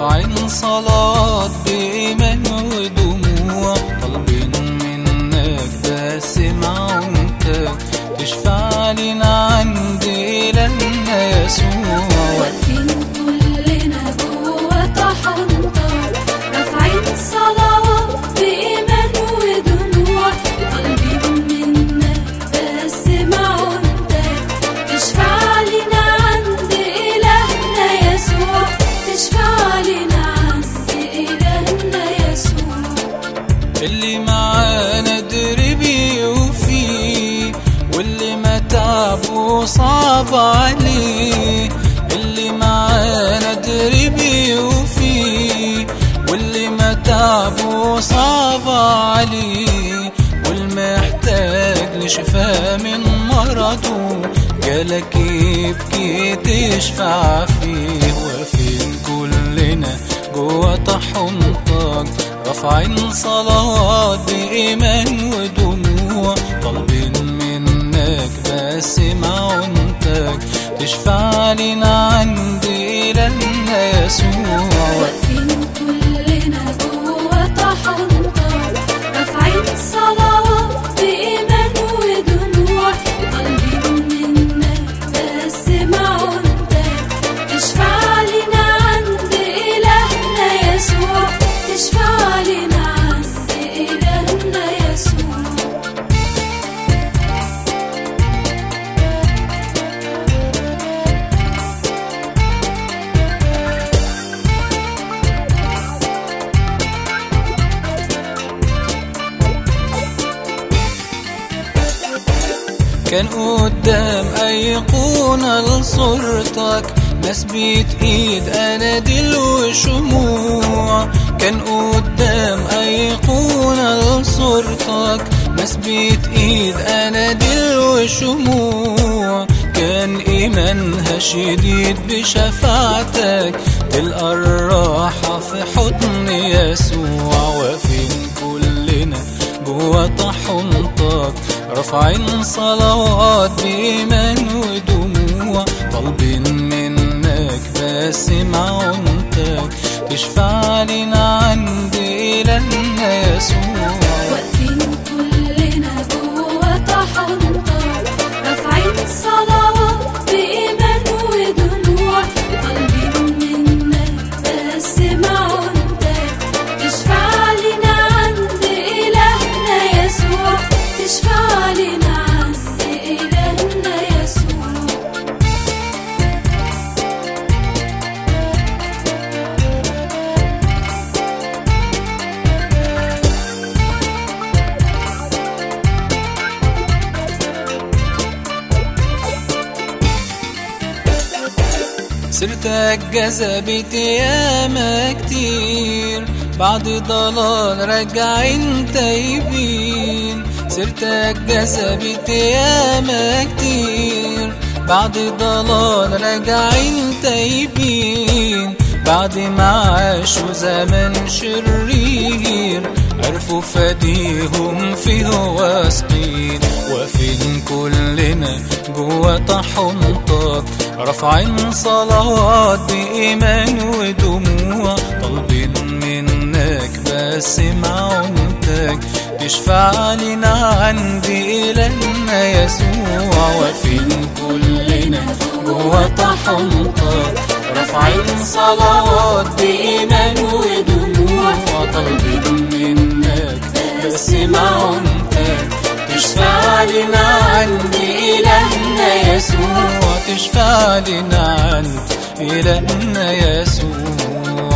رافعين صلاة بإيمان ودموع طالبين منك بس معونتك تشفع معانا دربي وفيه واللي ما تعبه صعب عليه. اللي معانا دربي وفيه واللي ما تعبه صعب عليه. والمحتاج لشفاء من مرضه. جالك يبكي تشفع فيه. واقفين كلنا جوا طحنطك رافعين صلوات بإيمان ودموع. طالبين منك بس معونتك تشفع لنا عند إلهنا يسوع كان قدام أيقونة لصورتك ناس بتقيد أناديل وشموع كان قدام أيقونة لصورتك ناس بتقيد أناديل وشموع كان إيمانها شديد بشفاعتك تلقى الراحة في حضن يسوع. واقفين كلنا جوا طحنطك رافعين صلوات سيرتك جذبت ياما كتير. بعد ضلال راجعين تايبين سيرتك جذبت ياما كتير. بعد ضلال راجعين تايبين بعد ما عاشوا زمن شرير. عرفوا فديهم فيه واثقين واقفين كلنا جوا طحنطك رافعين صلوات بإيمان ودموع. طالبين منك بس معونتك تشفع لنا عند إلهنا يسوع. واقفين كلنا جوا طحنطك رافعين صلوات بإيمان ودموع بس معونتك تشفع لنا عند إلهنا يسوع. تشفع لنا عند إلهنا يسوع.